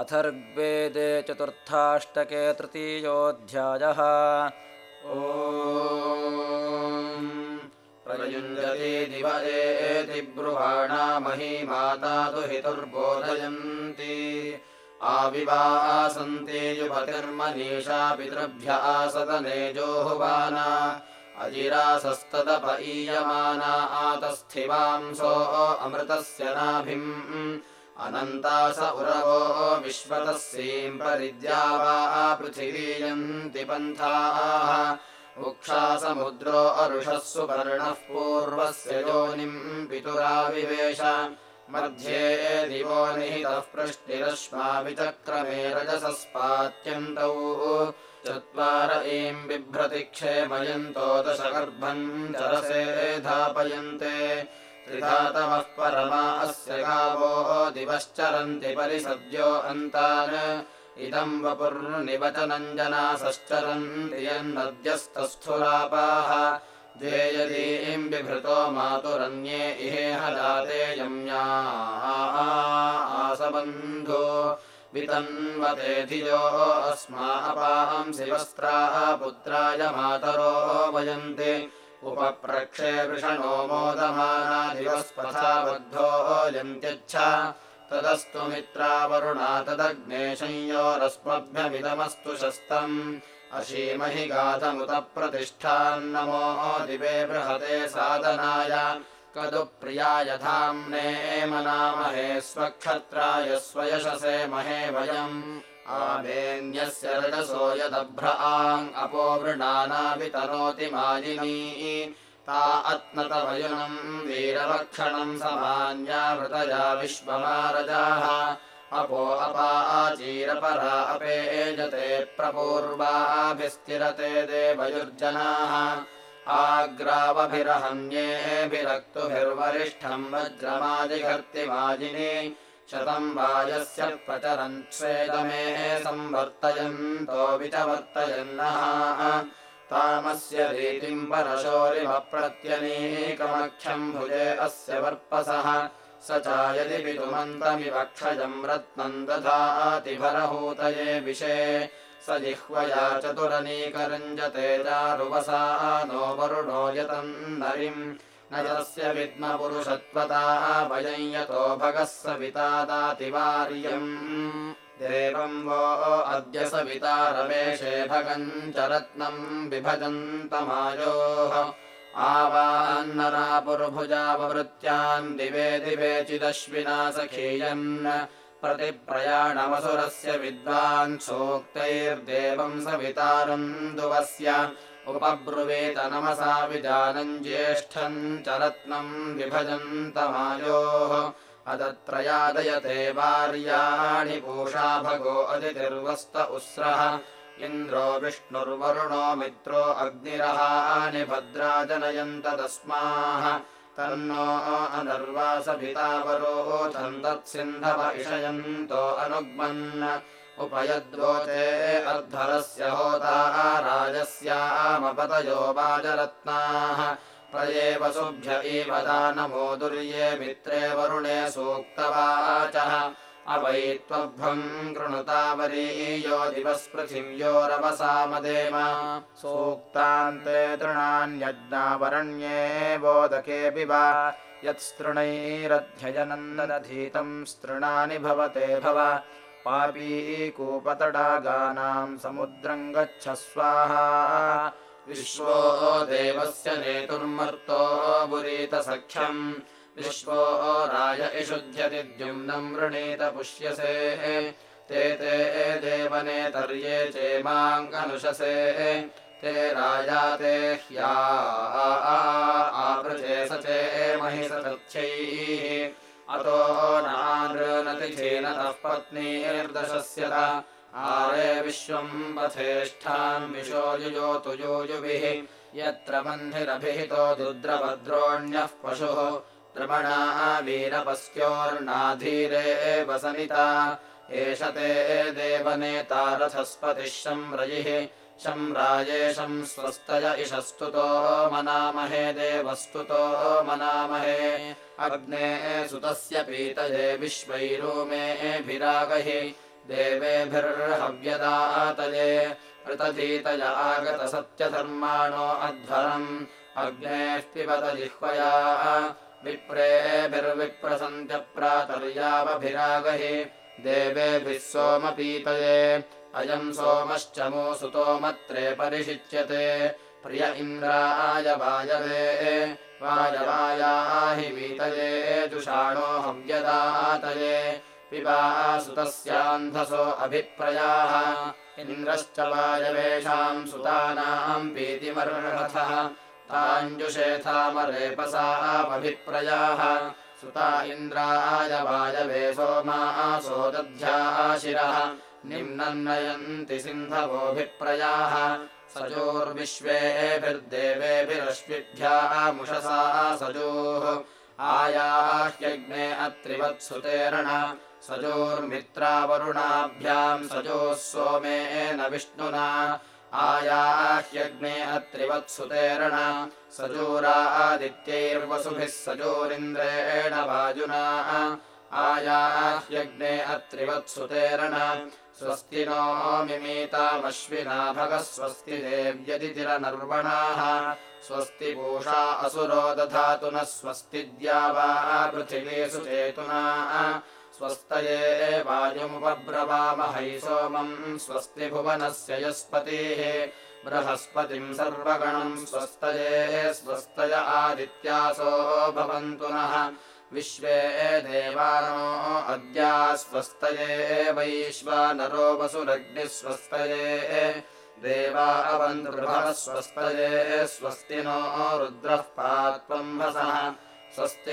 अथर्वेदे चतुर्थाष्टके तृतीयोऽध्यायः। ओ प्रयुञ्जति दिवदेति ब्रुवाणा मही माता दुहितुर्बोधयन्ति आविवासन्ति युवतिर्मनीषा पितृभ्य आसदनेजोहुवाना अजिरासस्तदप ईयमाना आतस्थिवांसो अमृतस्य नाभिम् अनन्ता स उरवो विश्वतः परिद्या वा पृथिवीयन्ति पन्थाः। उक्षा समुद्रो अरुषः सुपर्णः पूर्वस्य योनिम् पितुराविवेश मध्ये दिवो निहितः पृष्टिरश्माविचक्रमे रजसस्पात्यन्तौ। चत्वार ईम् बिभ्रति क्षेमयन्तो दशगर्भम् चरसे धापयन्ते त्रिधातवः परमा अस्य गावो दिवश्चरन्ति परिसद्यो अन्तान्। इदम् वपुर्निवचनञ्जनासश्चरन्ति यन्नद्यस्तस्थुरापाः द्वे यदीम् बिभृतो मातुरन्ये इहेह जाते यम्या आसबन्धो। वितन्वते धियो अस्मा अपांसि वस्त्राः पुत्राय मातरो वयन्ति उपप्रक्षे वृषणो मोदमानादिवस्पथा बद्धो यन्त्यच्छ तदस्तु मित्रावरुणा तदग्ने संयोरस्मभ्यमिदमस्तु शस्तम्। अशीमहि गातमुत प्रतिष्ठान्नमो दिवे बृहते साधनाय कदु स्वक्षत्राय स्वयशसे महे वयम्। आमेन्यस्य रजसो यदभ्र आङ् अपो वृणानावितनोति मालिनी। ता अत्नतवयुनम् वीरवक्षणम् समान्यावृतया विश्वमारजाः। अपो अपाचीरपरा अपेजते प्रपूर्वाभिस्तिरते देवयुर्जनाः आग्रावभिरहन्येऽभिरक्तुभिर्वरिष्ठम् वज्रमाजिघर्तिमाजिनी शतम् वाजस्य प्रचरन् स्वेदमे संवर्तयन्तो विचवर्तयन्नः। तामस्य रीतिम् परशोरिमप्रत्यनीकमख्यम् भुजे अस्य वर्पसः। स च यदि पितुमन्तमिवक्षजम् रत्नम् दधाति भरहूतये विषे स जिह्वया चतुरनीकरञ्जते चारुवसा नो वरुणो यतन्नरिम् न यस्य विद्मपुरुषत्वता भयम् यतो भगः सविता दातिवार्यम्। देवम् वो अद्य सविता रमेशे भगम् च रत्नम् विभजन्तमायोः आवान्नरापुर्भुजाववृत्यान् दिवे दिवे चिदश्विना सखीयन् प्रतिप्रयाणमसुरस्य विद्वान् सोक्तैर्देवम् सवितारम् दुवस्य। उपब्रुवीत नमसा विजानम् ज्येष्ठम् च रत्नम् विभजन्तमायोः। अदत्रयादयते वार्याणि पूषा भगो अदितिर्वस्त उस्रः। इन्द्रो विष्णुर्वरुणो मित्रो अग्निरहानि भद्रा जनयन्त तस्माः तन्नो अनर्वासभितावरोधम् तत्सिन्धव इषयन्तो अनुग्मन्। उपयद्वोचे अर्धरस्य होता राजस्यामपतयो वाजरत्नाः। प्रये वसुभ्य इव दानमो दुर्ये मित्रे वरुणे सूक्तवाचः अवै त्वभ्यम् कृणुतावरीयो दिवस्पृथिव्योरवसामदेम सूक्तान्ते तृणान्यज्ञावरण्ये बोधकेऽपि वा। यत्स्तृणैरध्ययनन्दधीतम् स्तृणानि भवते भव। पापी कूपतडागानाम् समुद्रम् गच्छ स्वाहा विश्वो देवस्य नेतुर्मर्तो बुरीतसख्यम् विश्वो राय इषुध्यति द्युम्नम् वृणीत पुष्यसे। ते ते देवनेतर्ये चेमाङ्गनुशसे ते राजाते ह्या आपृचे स चे सतथ्यैः अतो नानृनतिथेनतः पत्नीर्दशस्यत। आरे विश्वम् पथेष्ठान् विशो युजोतु योजुभिः यत्र बन्धिरभिहितो रुद्रभद्रोण्यः पशुः द्रमणा वीरपस्योर्नाधीरे वसनिता एष ते देवनेता रथस्पतिः शम्रजिः शम्राजेशम् स्वस्तय इषस्तुतो मनामहे देवस्तुतो मनामहे। अग्ने सुतस्य पीतये विश्वैरूमेभिरागहि। देवेभिर्हव्यदातये ऋतधीतय आगतसत्यधर्माणो अध्वरम्। अग्नेः पिबत जिह्वया विप्रेभिर्विप्रसन्त्यप्रातर्यावभिरागहि। देवेभिः सोमपीतये अयम् सोमश्च मोसुतोमत्रे परिषिच्यते। प्रिय इन्द्राय वायवे वायवायाहि वीतये जुषाणो हव्यदातये पिबा सुतस्यान्धसो अभिप्रयाः इन्द्रश्च वायवेषाम् सुतानाम् पीतिमर्हथः ताञ्जुषेथामरेपसामभिप्रयाः सुता इन्द्राय वायवे दध्याः शिरः निम्नम् नयन्ति सिन्धवोऽभिप्रयाः सजोर्विश्वेभिर्देवेभिरश्विभ्यामुषसा सजोः। आयाह्यग्ने अत्रिवत्सुतेरण सजोर्मित्रावरुणाभ्याम् सजोः सोमेन विष्णुना आयाह्यग्ने अत्रिवत्सुतेरण सजोरादित्यैर्वसुभिः सजोरिन्द्रेण वाजुना। आयाह्यग्ने अत्रिवत्सुतेरण स्वस्ति नो मिमीतामश्विना भगः स्वस्ति देव्यदितिरनर्वणाः स्वस्ति पूषा असुरो दधातु नः स्वस्ति द्यावा पृथिवीषु चेतुना स्वस्तये वायुमुपब्रवामहै सोमम् स्वस्ति भुवनस्य यस्पतिः बृहस्पतिम् सर्वगणम् स्वस्तये स्वस्तय आदित्यासो भवन्तु नः। विश्वे देवानो अद्या स्वस्तये वैश्वानरो वसुरग्निः स्वस्तये देवा अवन्तृभः स्वस्तये स्वस्ति नो रुद्रः पात्वम्भसः स्वस्ति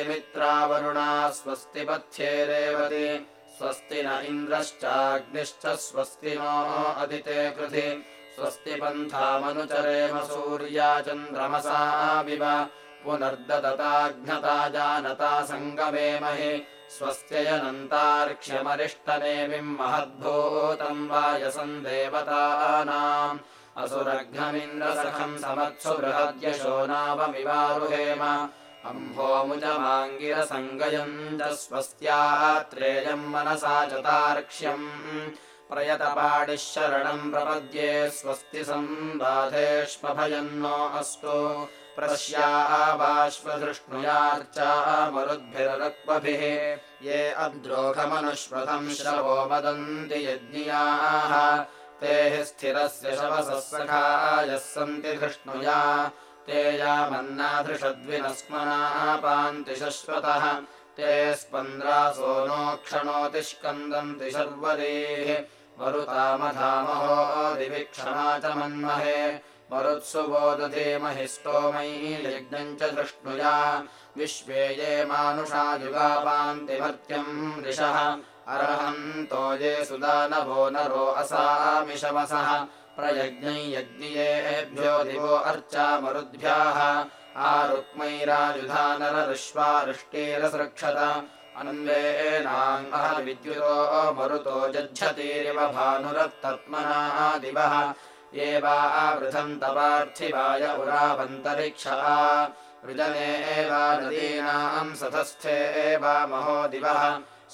मित्रावरुणा स्वस्ति पथ्ये रेवति स्वस्ति न इन्द्रश्चाग्निश्च स्वस्ति नो अदिते कृधि स्वस्ति पन्थामनुचरेम सूर्या चन्द्रमसा विव। पुनर्ददताघ्नता जानता सङ्गमेमहि स्वस्त्ययनन्तार्क्ष्यमरिष्टनेमिम् महद्भूतम् वायसम् देवतानाम्। असुरघ्नमिन्द्रसखम् समत्सु बृहद्यशो नावमिवारुहेम अम्भोमुजमाङ्गिरसङ्गयम् च स्वस्त्यात्रेयम् मनसा च तार्क्ष्यम् प्रयतपाडिः शरणम् प्रपद्ये स्वस्ति सम्बाधेष्मभयन्नो अस्तु प्रस्यावाश्वधृष्णुयार्चा मरुद्भिरक्वभिः ये अद्रोघमनुष्वथम् श्रवो वदन्ति यज्ञियाः ते हि स्थिरस्य शवसः सखायः सन्ति धृष्णुया ते यामन्नाधृषद्विनस्मनाः पान्ति शश्वतः ते स्पन्द्रासो नो क्षणोति स्कन्दन्ति शर्वरीः मरुतामधामहो दिविक्षमा च मन्महे। मरुत्सु बोदधीमहि स्तोमैः यज्ञम् च धृष्णुया विश्वे ये मानुषा युगापान्तिमर्त्यम् ऋषः। अर्हन्तो ये सुदानवो नरो असामिषमसः प्रयज्ञै यज्ञियेभ्यो दिवो अर्चा मरुद्भ्याः आरुक्मैराजुधानरऋष्वारुष्टिरसृक्षत अन्वेनाङ्गविद्युतो मरुतो जच्छतीरिव भानुरत्तत्मना दिवः ये वा आवृधन्त पार्थिवाय उरावन्तरिक्षा। वृजने एवा नदीनाम् सतस्थे एवा महो दिवः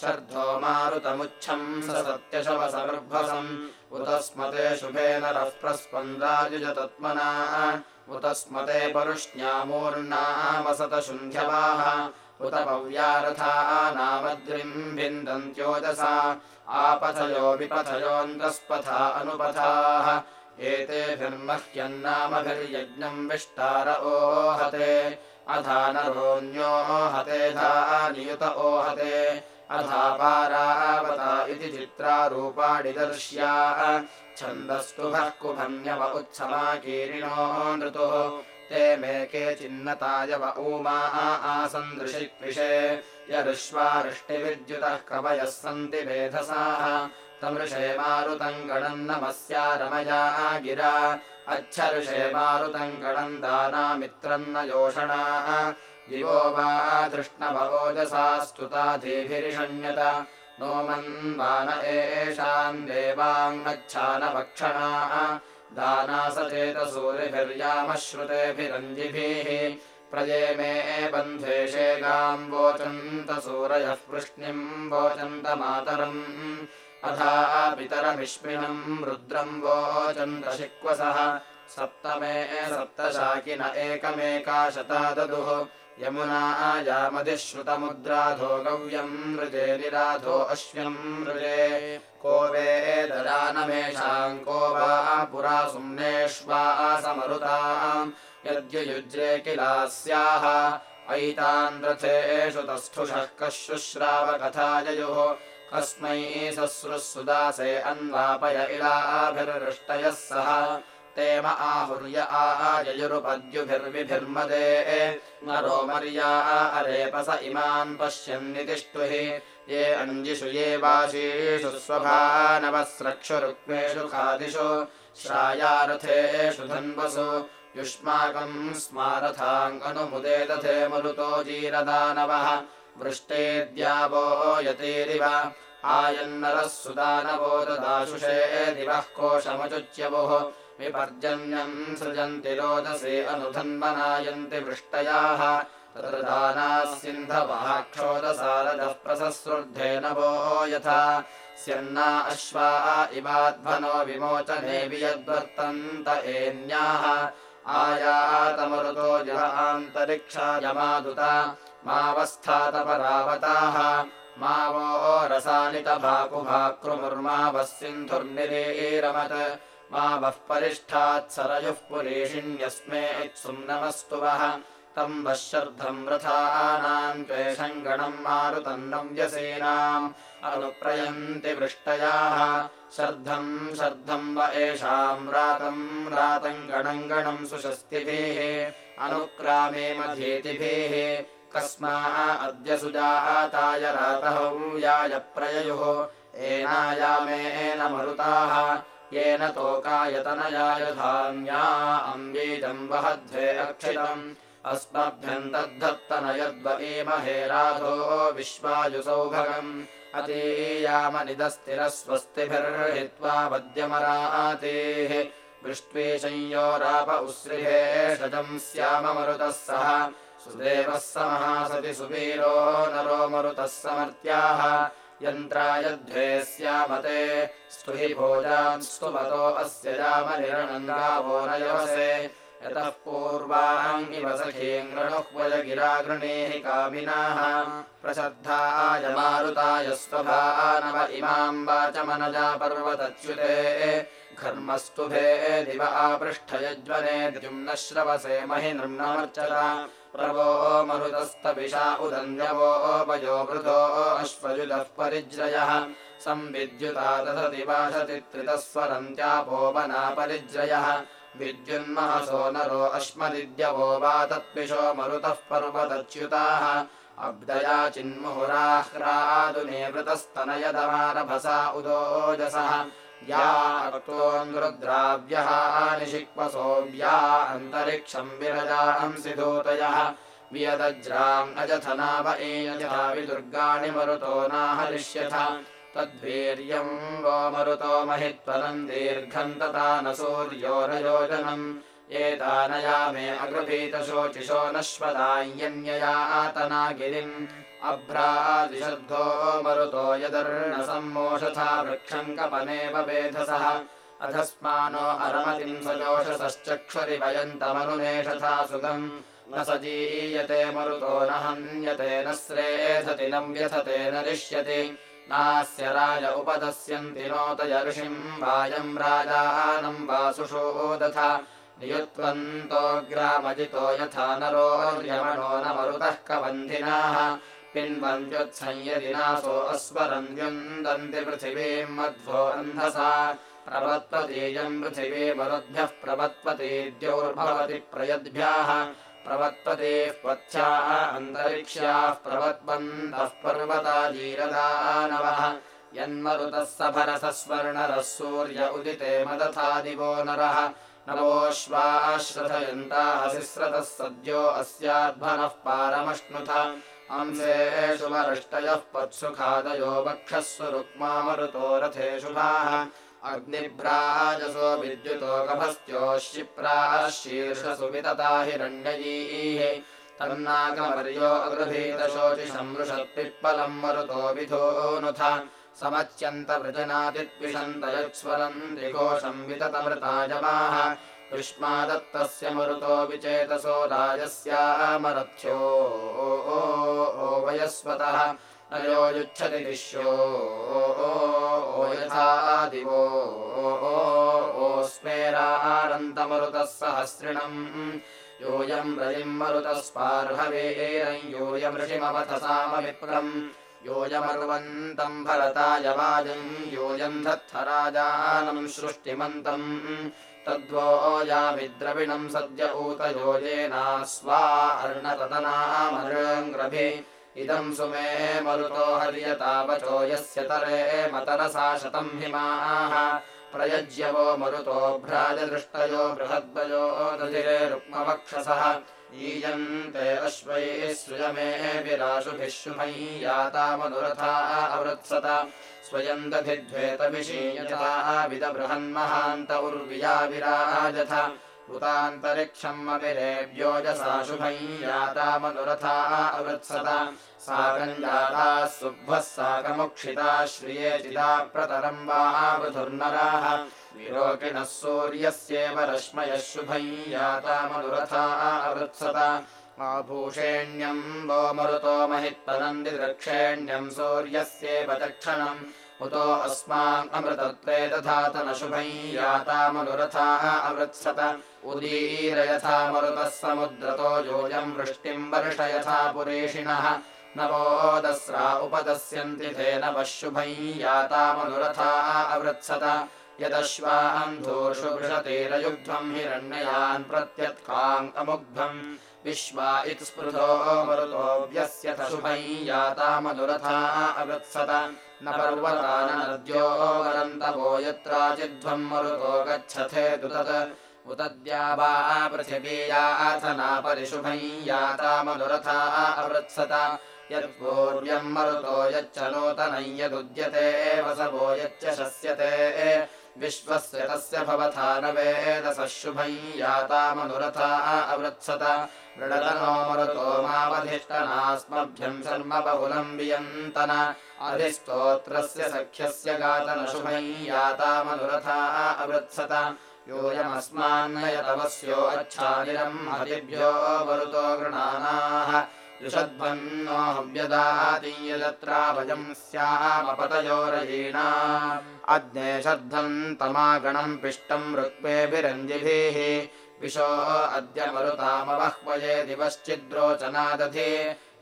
शर्धो मारुतमुच्छम् स सत्यशवसमर्भसम् उत स्मते शुभेन रः प्रस्पन्दायुजतत्मना उत स्मते परुष्ण्यामूर्णामसत शुन्ध्यवाः उत पव्यारथा नामद्रिम् भिन्दन्त्योजसा आपथयो विपथयोऽन्तस्पथा अनुपथाः। एतेभिर्मह्यन्नामभिर्यज्ञम् विष्टार ओहते। अथा नरोऽन्यो हते धानियुत ओहते अथा पारावता इति चित्रारूपाणि दर्श्याः छन्दस्तुभः कुभन्यव उत्समाकीर्णो नृतुः। ते मे केचिन्नतायव ऊमा आसन् दृशिक्विषे यरुष्वारुष्टिविद्युतः कवयः सन्ति वेधसाः तमृषे मारुतम् गणम् नमस्या रमया गिरा। दानामित्रम् न योषणाः दिवो वा धृष्णभवोजसा स्तुताधिभिरिषण्यत नो मन्वान एषाम् देवाङ्गच्छानभक्षणाः दानासचेतसूरिभिर्यामश्रुतेभिरञ्जिभिः। प्रजे मे बन्धेशेगाम् वोचन्त सूरयः पृश्निम् वोचन्त मातरम् अथा पितरमिष्मिनम् रुद्रम् वोचन्द्रशिक्वसः सप्तमे सप्तशाकिन एकमेका शता ददुः यमुना आयामधिश्रुतमुद्राधो गव्यम् मृजे निराधो अश्व्यम् मृजे। को वेददानमेषाम् को वा पुरा सुम्नेष्वा समरुताम्। यद्ययुज्रे किलास्याः ऐतान् रथेषु तस्थुषः कः शुश्रावकथाययुः कस्मै सस्रुः सुदासे अन्वापय इलाभिर्वृष्टयः सह तेम आहुर्य आययुरुपद्युभिर्विभिर्मदे नरो मर्या अरेपस इमान् पश्यन्नितिष्टुः ये अञ्जिषु ये वाशीषु स्वभानवस्रक्षुरुक्मेषु खादिषु। श्रायारथेषु धन्वसु। युष्माकम् स्मारथाङ्गनुमुदे दधे मरुतो जीरदानवः। वृष्टेद्यावो यतेरिव। आयन्नरः सुदानवो ददाशुषे दिवः कोशमचुच्यवोः विपर्जन्यम् सृजन्ति रोदसे अनुधन्वनायन्ति वृष्टयाः। तत्र दानाः सिन्धवः क्षोदसारजः प्रससृर्धेन वो यथा स्यन्ना अश्वा इवाध्वनो विमोचने वियद्वर्तन्त एन्याः। आयातमरुतो जहान्तरिक्षायमादुता मावस्थातपरावताः मा वो रसानितभाकुभाकृमुर्मावः सिन्धुर्निरीरमत् मा वः परिष्ठात् सरयुः पुरीषिण्यस्मे इत्सुम्नमस्तु वः तम् वः। शर्धम् रथानाम् त्वेषम् गणम् मारुतम् अनुप्रयन्ति वृष्टयाः। शर्धम् शर्धम् व एषाम् रातम् रातम् गणम् गणम् सुषस्तिभिः अनुक्रामे मधेतिभिः। कस्मा अद्य सुजाताय रातहौयाय प्रययुः। एनायामेन मरुताः येन तोकायतनयाय धान्या अम्बीजम् वहध्वे अक्षितम्। अस्मभ्यम् दद्धत्तनयद्व एमहे राधो विश्वायुसौभगम्। अतीयामनिदस्तिरस्वस्तिभिर्हित्वा वद्यमरातेः वृष्ट्वे संयोराप उस्रिहे षजम् स्याममरुतः सः सुदेवः स महासति सुवीरो नरो मरुतः समर्त्याः यन्त्रायध्वे स्यामते स्तुहि भोजान् स्तुमतो अस्य यामनिरणङ्गावो न यवसे। यतः पूर्वाङ्गिव सखीङ्गणुह्वय गिरागृणेः कामिनाः। प्रसद्धाय मारुताय स्वभानव इमाम् वाचमनजा पर्वतच्युते घर्मस्तुभे दिव आपृष्ठयज्वने श्रवसे महि नृम्नमर्चता। प्रवो मरुतस्तविषा उदन्यवो पयो वृतो अश्वयुधः परिज्रयः। संविद्युता दधति वाशति त्रितस्वरन्त्यापोपना परिज्रयः। विद्युन्महसो नरो अश्मदिद्यवो वा तत्पिशो मरुतः पर्वतच्युताः। अब्दया चिन्मुहुराह्रादुने वृतस्तनयदमारभसा उदोजसः या अक्तोऽन्द्रुद्राव्यः निशिक्वसोऽव्या अन्तरिक्षम् विरजांसि धूतयः वियदज्राम् अजथनाव एयथा विदुर्गाणि मरुतो नाहरिष्यथ। तद्वीर्यम् वो मरुतो महित्वलम् दीर्घम् तथा न सूर्यो न योजनम् एतानया मे अगृभीतशोचिषो नश्वदायन्ययातना गिरिम् अभ्रादिशब्दो मरुतो यदर्णसम्मोषथा वृक्षम् कपनेव वेधसः अधस्मानो अरमतिम् सजोषसश्चक्षुरि वयन्तमनुमेषथा सुगम्। न सजीयते मरुतो न हन्यते न श्रेधति न व्यथते न रिष्यति। नास्य राज उपदस्यन्ति नोतय ऋषिम् वायम् राजानम् वासुषोदथ नियुत्वन्तोऽग्रामजितो यथा नरो यमणो न मरुतः कबन्धिनाः मध्वो अन्धसा। प्रवत्पतीयम् पृथिवी मरुद्भ्यः प्रवत्पतीद्योर्भवति प्रयद्भ्याः। प्रवत्पतेः पथ्याः अन्तरिक्ष्याः प्रवत्पन्तः पर्वता जीरदानवः। यन्मरुतः सभरसः स्वर्णरः सूर्य उदिते मदथा दिवो नरः। नवोऽश्वाश्रथयन्ताः शिस्रतः सद्यो अस्याध्वनः पारमश्नुथ अंसेषु वरष्टयः पत्सुखादयो वक्षःसु रुक्मामरुतो रथे शुभाः विद्युतो गभस्त्योः शिप्राः शीर्षसु वितता हिरण्ययीः तन्नागमर्यो अगृभीतशोचिसमृषत्पिप्पलम् मरुतो विधोऽनुथ समच्यन्तवृजनातिद्विषन्त यत्स्वरम् त्रिघोषम् विततमृतायमाः युष्मादत्तस्य मरुतो विचेतसो राजस्यामरथ्यो ओ वयस्वतः युच्छति दिश्यो। यथा दिवो ओस्मेरारन्तमरुतः सहस्रिणम्। यूयम् रजिम् मरुतः स्पार्हवेरम् यूयमृषिमवथसामविप्रम् योऽयमर्वन्तम् भरताय वाजम्। योऽयम् धत्थराजानम् सृष्टिमन्तम् तद्वो यामिद्रविणम् सद्य ऊतयोजेनास्वा अर्णततनामृङ्ग्रभि इदम् सुमे मरुतो हर्यतावचो यस्य तरे मतरसा शतम् हिमाः प्रयज्यवो मरुतो भ्राजदृष्टयो बृहद्वयो दधिरे रुक्मवक्षसः ईयन्ते अश्वैः सृजमेभिराशुभिः शुभैः यातामनुरथा अवृत्सत स्वयम् दधिद्वेतविषीयता विदबृहन्महान्त उर्विया विराजथ उतान्तरिक्षम् अविरेभ्योजसा शुभैः यातामनुरथा अवृत्सत साकम् जाताः सुभ्वः साकमुक्षिता श्रिये चिदा प्रतरम् वा वृधुर्नराः। विरोकिणः सूर्यस्येव रश्मयः शुभैः यातामनुरथा अवृत्सत आभूषेण्यम् वो मरुतो महित्पनन्दि द्रक्षेण्यम् सूर्यस्येव दक्षणम् उतो अस्माम् अमृतत्वे दधातन शुभैः यातामनुरथा अवृत्सत। उदीरयथा मरुतः समुद्रतो योऽयम् वृष्टिम् वर्षयथा पुरेशिणः नवोदस्रा उपदस्यन्ति तेन शुभैः यातामनुरथा अवृत्सत यदश्वान्धूषु वृषतेरयुग्ध्वम् हिरण्ययान् प्रत्यत्काम् अमुग्धम्। विश्वा इति स्पृधो मरुतोऽव्यस्य शुभैः यातामनुरथा अवृत्सत। न पर्वता न नद्यो वरन्तवो यत्राचिध्वम् मरुतो गच्छथे तु तत् उतद्या वा पृथिवीयाथना परिशुभैः यातामनुरथा अवृत्सत। यत्पूर्व्यम् मरुतो यच्च नूतनम् यदुद्यते वसवो यच्च शस्यते विश्वस्य तस्य भवथा न वेदसः शुभैः यातामनुरथा अवृत्सत। बहुलम् वियन्तन। अधिस्तोत्रस्य सख्यस्य गातन शुभैः यातामनुरथा अवृत्सत। योऽयमस्मान्नयतवस्यो अच्छानिरम् हरिभ्यो मरुतो गृणानाः युषद्भन्नो हव्यदातीयदत्राभयम् स्यामपतयोरयीणा शर्धम् तमागणम् पिष्टम् ऋक्मेभिरञ्जिभिः विशो अद्य मरुतामवह्वये दिवश्चिद्रोचनादधि।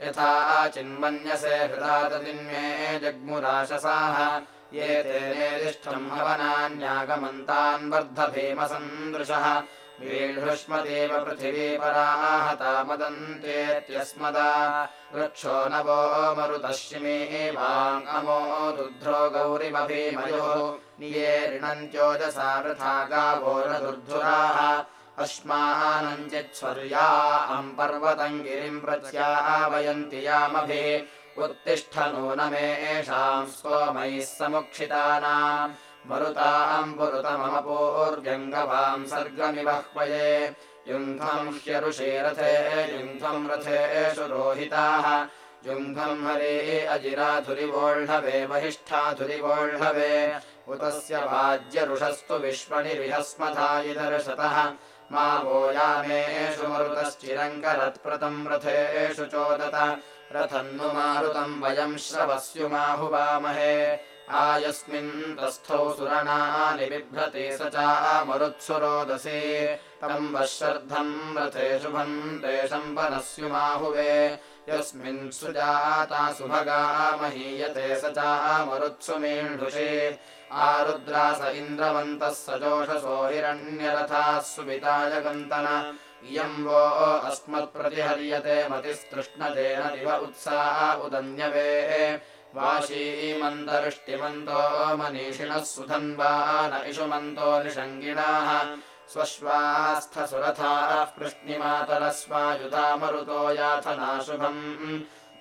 यथा चिन्मन्यसे हृदाददिन्मे जग्मुराशसाः। ये तेनेदिष्ठम् हवनान्यागमन्तान् वर्धभीमसन्दृशः वीढुष्मदेव पृथिवी पराहता मदन्तेत्यस्मदा। दुध्रो गौरिमभीमयोः निये ऋणन्त्योजसा वृथा गावो न दुर्धुराः अस्मानञ्चित्स्वर्या अम् पर्वतम् गिरिम् प्रत्यावयन्ति यामभिः। उत्तिष्ठ नूनमेषाम् सोमैः समुक्षितानाम् मरुताम् पुरुतमम पूर्व्यङ्गवाम् सर्गमिवह्वये युङ्घम् ह्यरुषेरथे युङ्घम् रथेषु रोहिताः युङ्घम् हरे अजिराधुरिवोढवे बहिष्ठाधुरिवोढवे। उतस्य वाज्यरुषस्तु विश्वनिरिहस्मधायिदर्शतः मा वो यामेषु मरुतश्चिरङ्करत्प्रतम् रथेषु चोदत रथन्नु मारुतम् वयम् श्रवस्युमाहुवामहे आयस्मिन् तस्थौ सुरणानि बिभ्रते स चामरुत्सुरोदसे। तम् वश्रद्धम् रथे शुभम् तेषम् वनस्युमाहुवे यस्मिन् सुजाता सुभगा महीयते स चामरुत्सु मीढुषे आरुद्रास इन्द्रवन्तः स जोषसो हिरण्यरथाः सुविताय गन्तन इयम् वो अस्मत्प्रतिहर्यते मतिस्तृष्णतेन दिव उत्सा उदन्यवे वाशीमन्तरिष्टिमन्तो मनीषिणः सुधन्वा न इषुमन्तो निषङ्गिणाः स्वश्वास्थसुरथाः कृष्णिमातरस्वायुधामरुतो याथनाशुभम्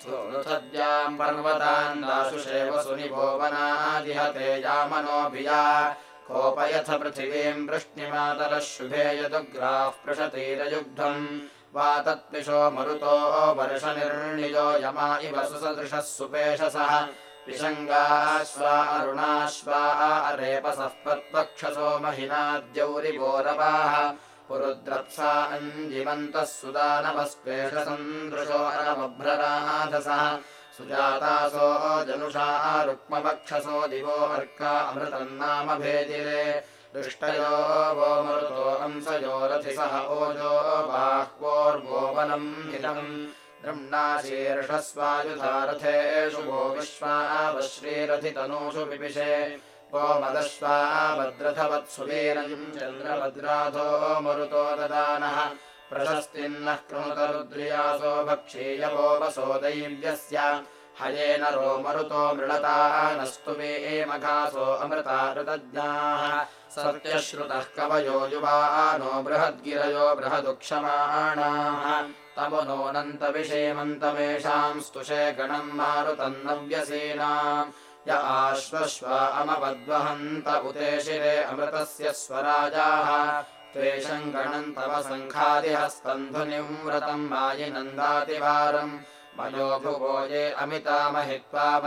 ृथद्याम् पर्वतान् दाशुषेव सुनिभो वनादिहते यामनोभिया कोपयथ पृथिवीम् वृष्णिमातरः शुभे यदुग्राः पृषतीरयुग्धम् वा तत्पिशो मरुतो वर्षनिर्णिजो यमा इव सुसदृशः सुपेशसः। विशङ्गाश्वा अरुणाश्वा अरेपसः पत्पक्षसो महिनाद्यौरिवोरवाः पुरुद्रप्सा अञ्जिमन्तः सुदानवस्पेषसन्दृशो अनमभ्रराधसः सुजातासो जनुषा रुक्मपक्षसो दिवो अर्का अमृतम् नाम भेदिरे दृष्टयो वो मरुतो अंसयो रथिसः ओजो बाह्वोर्गोवनम् हितम्। द्रम्णाशीर्षस्वायुधारथेषु वो विश्वावश्रीरथितनूषु पिपिषे। वो मदश्वा भद्रथवत्सुवीरम् चन्द्रभद्राधो मरुतो ददानः। प्रशस्तिन्नः कृणुतरुद्रियासो भक्षीयवो वसो दैव्यस्य हयेन रो मरुतो मृळता नस्तु मे मघासो अमृता ऋतज्ञाः। सत्यश्रुतः कवयो युवानो बृहद्गिरयो बृहदुक्षमाणाः। तमुनोऽनन्तविषेमन्तमेषाम् स्तुषे गणम् मारुतम् नव्यसीनाम्। य आश्वश्वा अमवद्वहन्त उते शिरे अमृतस्य स्वराजाः। त्वेषम् गणम् तव सङ्खादिहस्तन्धुनिम् व्रतम् मायिनन्दातिवारम् मयो भुवो ये अमितामहित्वा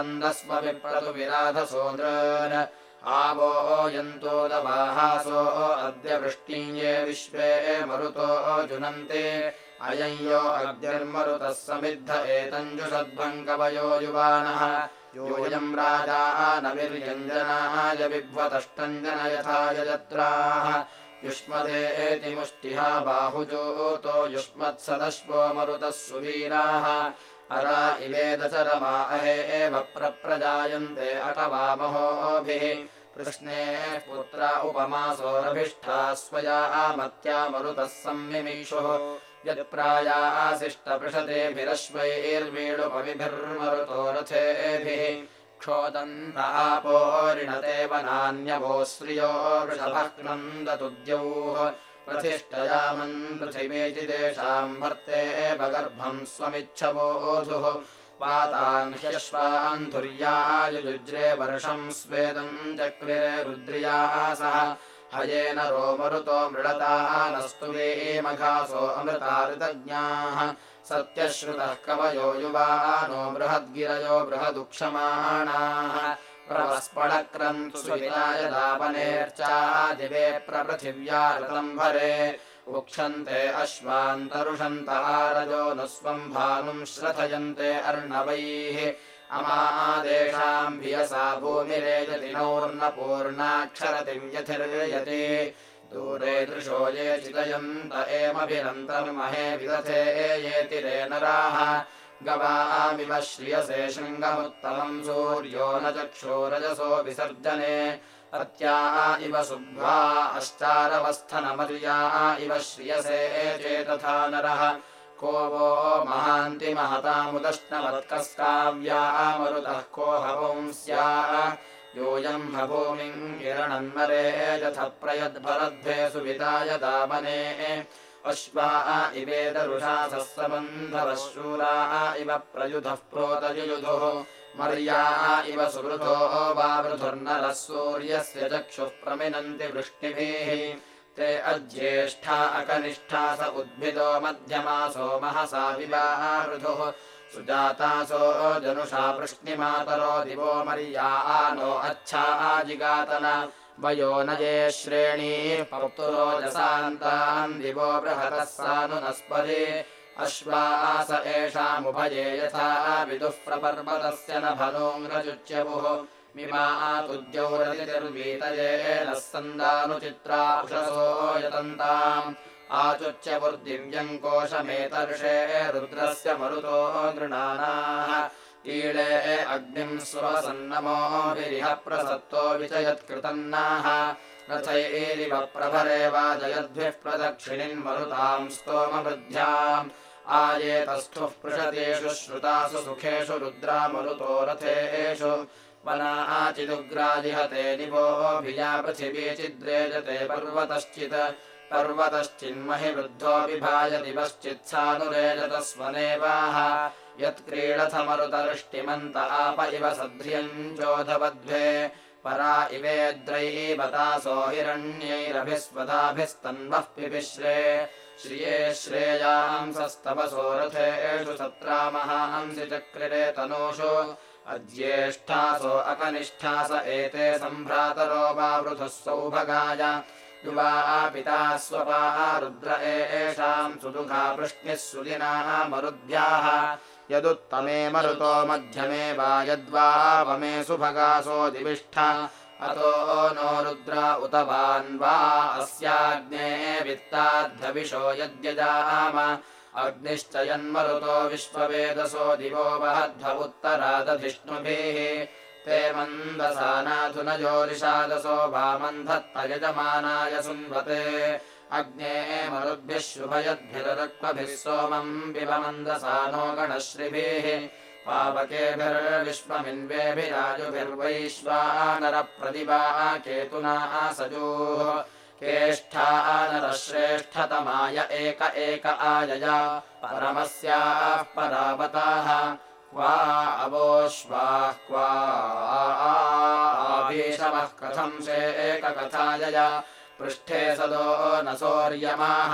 विराधसोन्द्रन् आवो यन्तोदवाहासो अद्य वृष्टिञ्ये विश्वे मरुतो जुनन्ते। अयम् यो अद्यर्मरुतः समिद्ध एतञ्जुषद्भम् कवयो युवानः। योऽयम् राजा नविर्यञ्जनाय बिभ्वतष्टञ्जन यथा यजत्राः। युष्मदेति मुष्टिहा बाहुजोतो युष्मत्सदश्वो मरुतः सुवीराः अरा इवे दशरमा अहे एव प्रप्रजायन्ते अटवामहोभिः। कृष्णे पुत्रा उपमासोरभिष्ठा स्वया आमत्या मरुतः सम्मिमीषुः यत्प्रायासिष्टपृषतेभिरश्वैर्वीणुपविभिर्मरुतो रथेभिः क्षोदन्त श्रियो वृषभः क्रन्दतुद्यौः प्रतिष्ठयामन् पृथिवीति तेषाम् भर्ते गर्भम् स्वमिच्छवोधुः। पातान् ह्यश्वान् धुर्यायुजुज्रे वर्षम् स्वेदम् चक्रे रुद्र्याः सह। हयेन रोमरुतो मृळता नस्तु मघासो अमृताऋतज्ञाः सत्यश्रुतः कवयो युवानो बृहद्गिरयो बृहदुक्षमाणाः प्रवस्पडक्रन्तु सुविराय दापनेर्चादिवे प्रपृथिव्या ऋतम्भरे उक्षन्ते अश्वान्तरुषन्त आरजो नु स्वम् भानुम् श्रथयन्ते अर्णवैः। अमादेशाम् भियसा भूमिरेजति नौर्नपूर्णाक्षरतिम् यथिर्यति दूरे दृशो ये चितयन्त एमभिरन्तर्महे विदथे येतिरे नराः गवामिव श्रियसे शृङ्गमुत्तमम् सूर्यो न चक्षोरजसो विसर्जने। अत्या इव शुभ्वा अश्चारवस्थनमर्या इव श्रियसे चेतथा नरः। को वो महान्ति महतामुदश्नवत्कस्काव्या मरुतः को हवंस्या किरणन्मरे यथ प्रयद्भरद्भे सुविदाय दामने अश्वा सबन्धवः शूरा इव प्रयुधः प्रोतयुयुधुः मर्या इव सुवृतो वावृधुर्नरः सूर्यस्य चक्षुः प्रमिनन्ति वृष्टिभिः। ते अज्येष्ठा अकनिष्ठा स उद्भिदो मध्यमासो महसा विवाहृधुः सुजातासो जनुषा वृष्णिमातरो दिवो मर्या नो अच्छा आजिगातन वयो न ये श्रेणीः पौत्रोजसान्तान् दिवो बृहतः सानुनस्परे अश्वास एषामुभये यथा विदुः प्रपर्वतस्य न भनोङ्ग्रजुच्यवुः मिमातुद्यौरतिर्वीतये नः सन्दानुचित्रा उषसो यतन्ताम्। आचुच्यवुर्दिव्यम् कोशमेतर्षे रुद्रस्य मरुतो नृणानाः ईळे अग्निम् स्वसन्नमोभिरिह प्रसत्तो विचयत्कृतन्नाः। रथैरिव प्रभरे वाजयद्भिः प्रदक्षिणिन्मरुताम् स्तोमवृद्ध्याम्। आयेतस्थुः पृषतेषु श्रुतासु सुखेषु रुद्रामरुतो रथेषु। वनाचिदुग्राजिहते निवोभिया पृथिवी चिद्रेजते पर्वतश्चित् पर्वतश्चिन्महि वृद्धो विभाजति वश्चित्सानुरेजतस्वनेवाः यत्क्रीडथमरुतवृष्टिमन्त आप इव सध्रियम् चोधवध्वे। परा इवेद्रैः बतासो हिरण्यैरभिस्वदाभिस्तन्वः पिपिश्रे श्रिये श्रेयांसस्तवसो रथेषु सत्रामहांसि चक्रिरे तनूषु। अद्येष्ठासो अकनिष्ठास एते सम्भ्रातरो वा वृथुः सौभगाय युवा पिता स्वपा रुद्र एषाम् सुदुघा वृष्णिः सुदिनाः मरुद्भ्याः यदुत्तमे मरुतो मध्यमे वा यद्वावमे सुभगासो दिविष्ठ। अतो नो रुद्र उत वान् वा अस्याग्ने वित्ताद्धविषो यद्यजाम। अग्निश्च यन्मरुतो विश्ववेदसो दिवो वहध्व उत्तरादधिष्णुभिः ते मन्दसानाथुनजोरिषादसो वामन्धत्तयजमानाय सुन्वते। अग्ने मरुद्भिः शुभयद्भिरक्मभिः सोमम् पिबमन्दसानो गणश्रिभिः। पावकेभिर्विश्वमिन्वेभिराजुभिर्वैश्वानरप्रतिभा केतुना सजोः केष्ठानरश्रेष्ठतमाय एक एक आयया। परमस्याः परावताः क्वा अवोश्वाः क्वाभीषवः कथं शेककथायया पृष्ठे सदो न सौर्यमाः।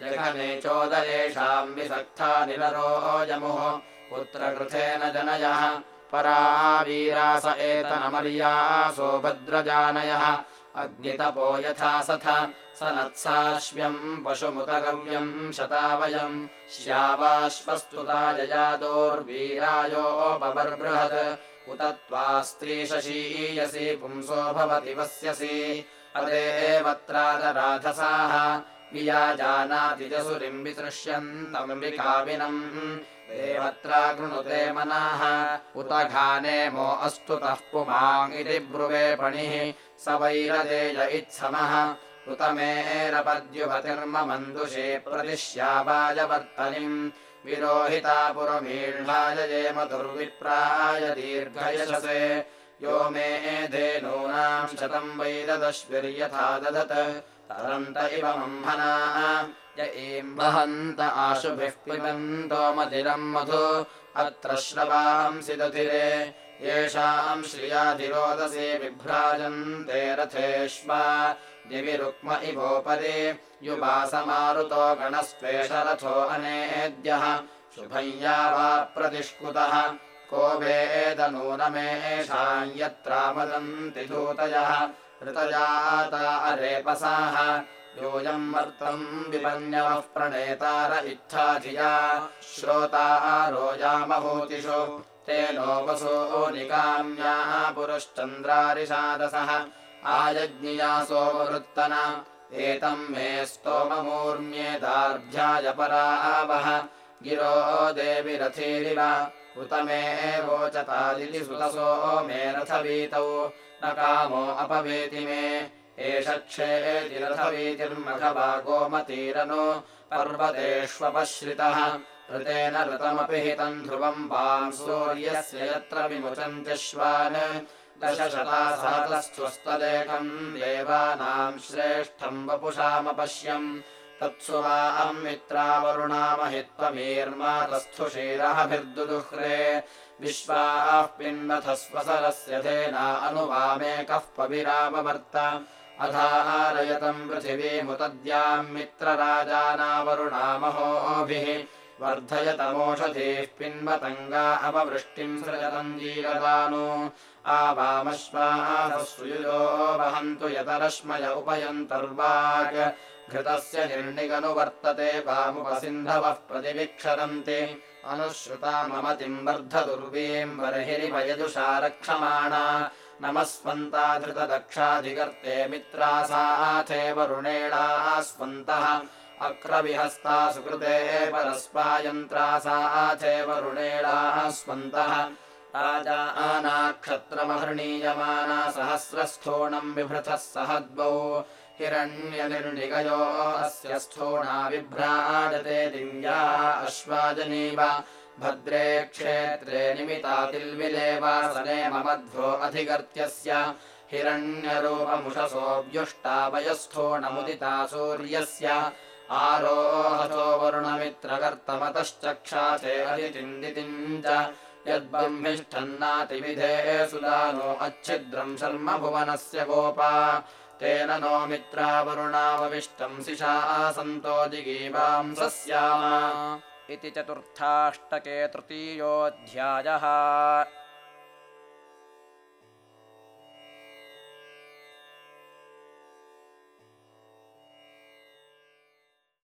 जघने चोदयेषाम् विसक्था निररोजमुः पुत्रकृथेन जनयः। परावीरास एतनमर्यासो भद्रजानयः अग्नितपो यथा सथ स नत्साश्व्यम् पशुमुतगव्यम् शतावयम् श्यावाश्वस्तुताययादोर्वीरायोपबर्बृहत् उत त्वा स्त्रीशशीयसि पुंसो भवति वस्यसि। अदेवत्रादराधसाः वियाजानाति जसुरिम् वितृष्यन्तमम्बिकाविनम् देवत्रा कृणुते मनाः। उत घानेमो अस्तुतः पुमाङ्गिति ब्रुवे पणिः। स वैरदेय इत्समः। उत मेरपद्युपतिर्ममन्दुषे प्रतिश्यावायवर्तनिम् विरोहिता पुरमीढ्लायजेम दुर्विप्राय दीर्घयशसे। यो मे धेनूनाम् शतम् वैददश्विर्यथा ददत् तरन्त इव मम्भना य एम् वहन्त आशुभिः पिबन्तो मधिरम् मधु अत्र श्रवांसि दधिरे येषाम् श्रियाधिरोदसे बिभ्राजन्ते रथेष्वा। दिवि रुक्म इवोपरि युवासमारुतो गणस्त्वेष रथो अनेद्यः। शुभय्या वा प्रतिष्कुतः को वेदनूनमेषाम् यत्रामदन्ति धूतयः। ऋतजाता अरेपसाः योऽयम् वर्तम् विपन्यवः प्रणेतार इत्थाधिया श्रोता रोजामभूतिषु तेनो वसो निकाम्याः पुरश्चन्द्रारिषादसः आयज्ञिया सोमवृत्तना। एतम् मे स्तोममूर्म्येदार्भ्याय परावः गिरो देविरथीरिव उत मे वोचतादिति सुतसो मे रथवीतौ। न कामो अपवेति मे एष क्षेति रथवीतिर्मघवा गोमतीरनो पर्वतेष्वपश्रितः ऋतेन ऋतमपि हितम् ध्रुवम् वाम् सूर्यस्य यत्र विमुचन्त्यश्वान् दशशतासातस्त्वस्तदेकम् देवानाम् श्रेष्ठम् वपुषामपश्यम् तत्सु वाम् मित्रावरुणामहित्वमीर्मातस्थुषीरहभिर्दुदुह्रे विश्वाः पिन्वथस्वसरस्य धेना अनुवामेकः पविरामवर्त अधारयतम् पृथिवीमुतद्याम् मित्रराजानावरुणामहोभिः वर्धयतमोषधीः पिन्वतङ्गा अपवृष्टिम् सृजतम् जीरदानु। आवामश्वासुयुजो वहन्तु यतरश्मय उपयन्तर्वाक्। घृतस्य निर्णिगनुवर्तते वामुपसिन्धवः प्रतिविक्षरन्ति। अनुश्रुता ममतिम् वर्धदुर्वीम् बर्हिरिपयजुषा रक्षमाणा नमस्वन्ता धृतदक्षाधिकर्ते मित्रासाथे वरुणेळा स्वन्तः अक्रविहस्ता सुकृते परस्पायन्त्रासाथे वरुणेळा स्वन्तः राजानाक्षत्रमहर्णीयमाना सहस्रस्थोणम् बिभृतः सहद्वौ। हिरण्यनिर्णिगयो अस्य स्थोणा विभ्राजते दिव्या अश्वाजनीव भद्रे क्षेत्रे निमितातिल्विले वासने ममध्वो अधिगर्त्यस्य हिरण्यरूपमुषसो व्युष्टावयस्थोणमुदिता सूर्यस्य। आरोहतो वरुणमित्रकर्तमतश्चक्षासे अदितिन्दितिम् च। यद्ब्रह्मिष्ठन्नातिविधे सुदानो अच्छिद्रम् शर्म भुवनस्य गोपा। तेन नो मित्रावरुणावविष्टम् सिषा सन्तो जिगीवाम् सस्याम इति चतुर्थाष्टके तृतीयोऽध्यायः